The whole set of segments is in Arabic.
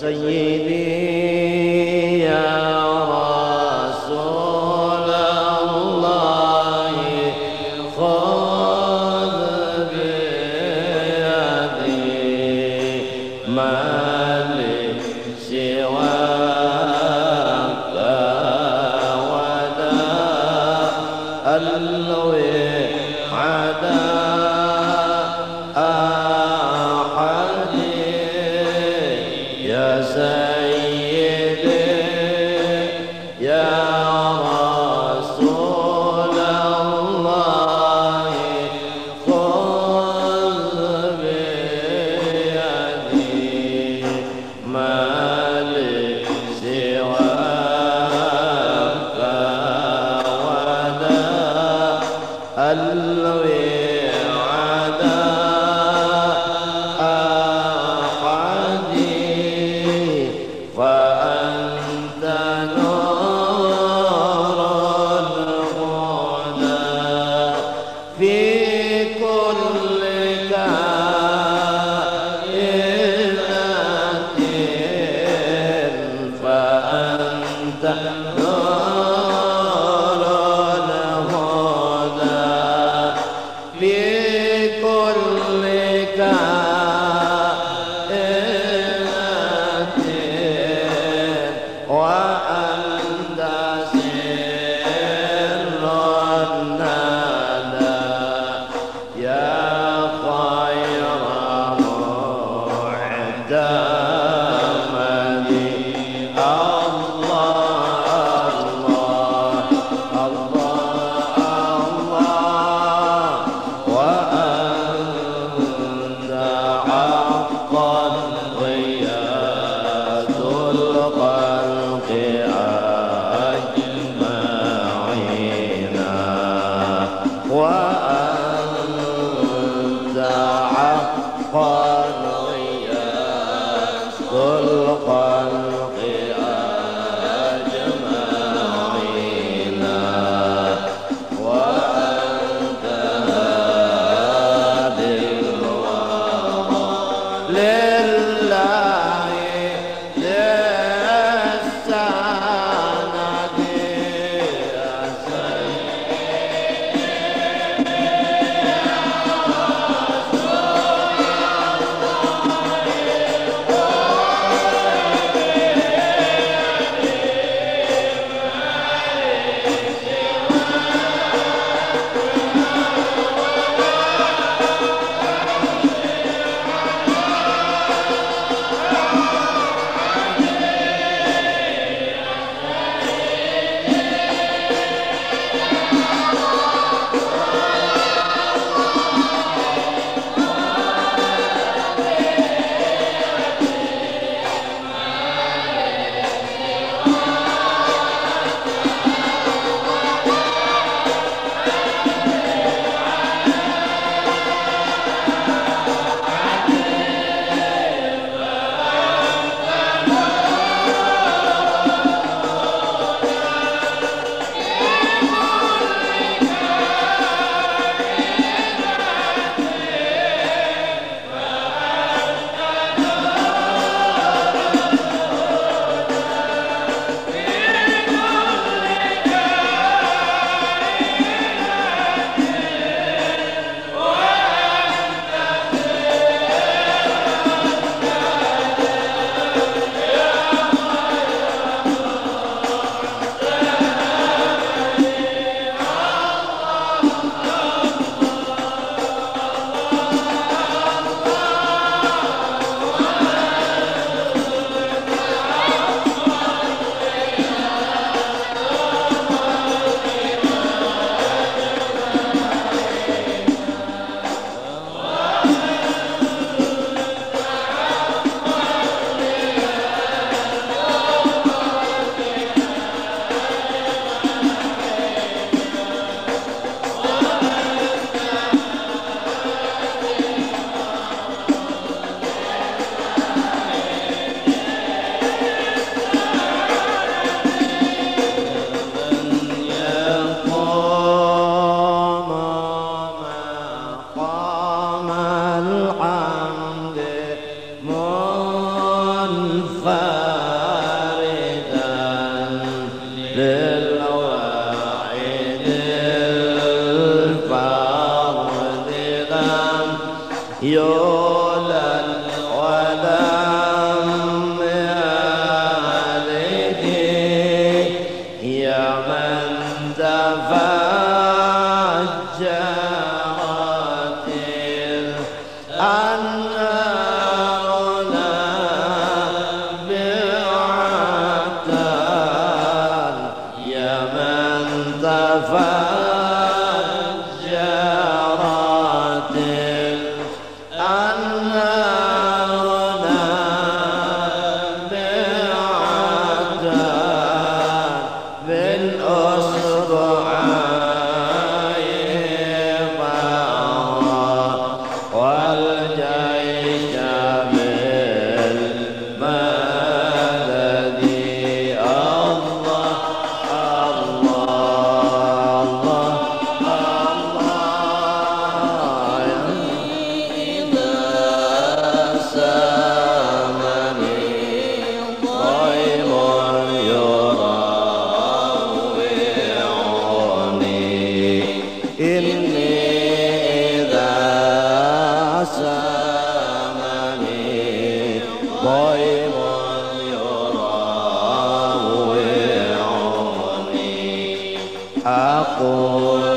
سيدي يا رسول الله خذ بيدي ما لي سواك ولا الله Mustafa أقول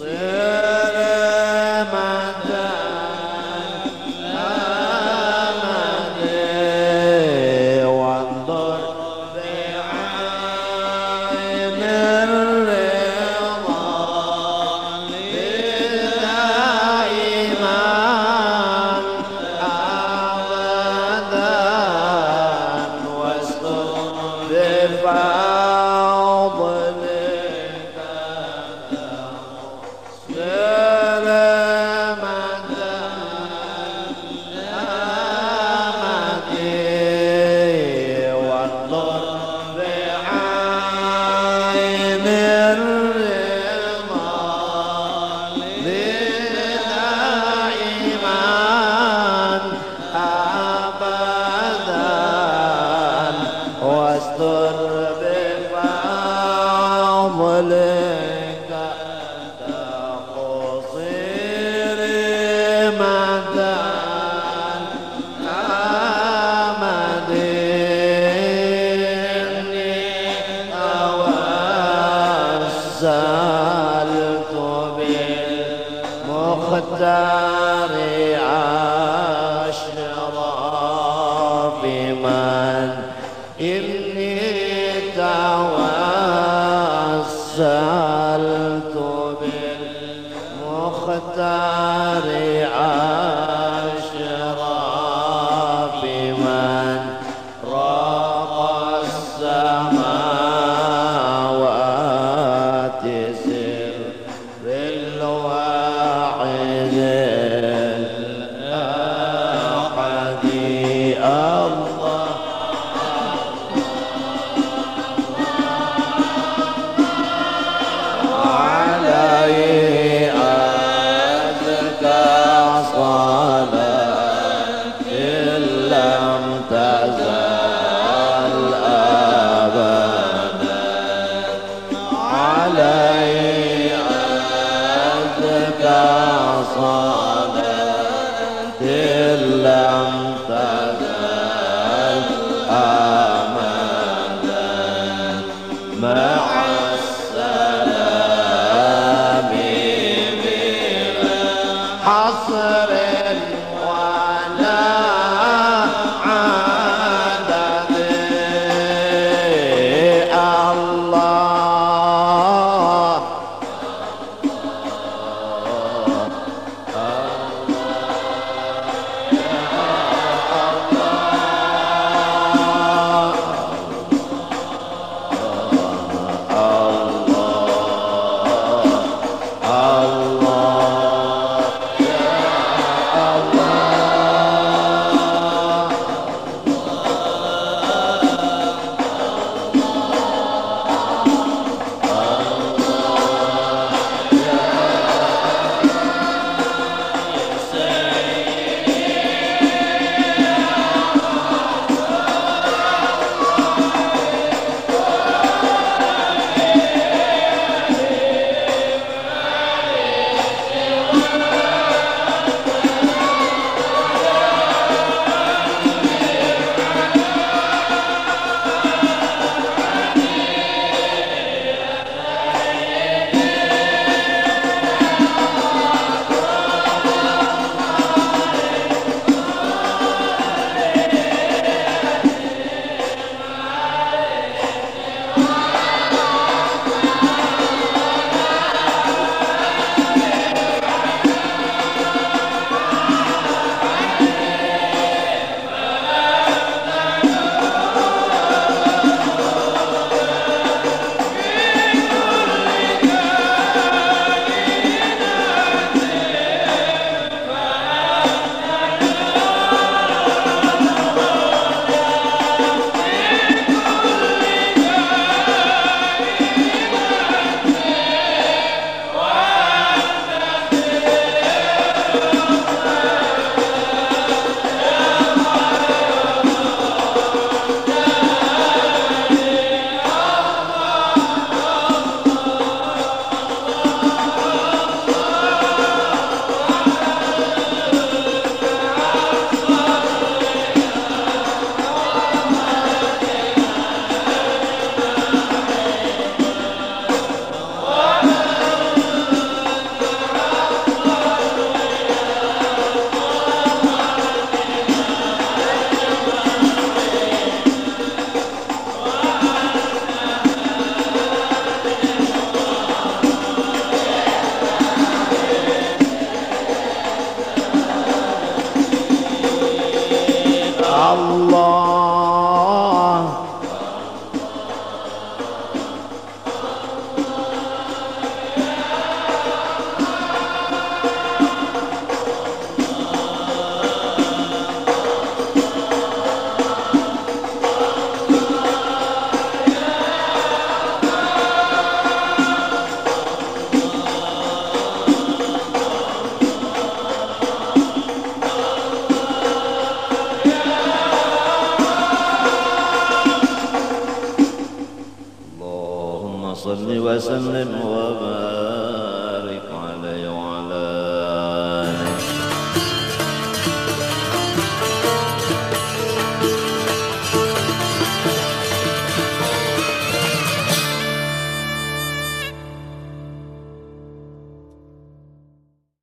Yeah. سلامة وسلم وبارك.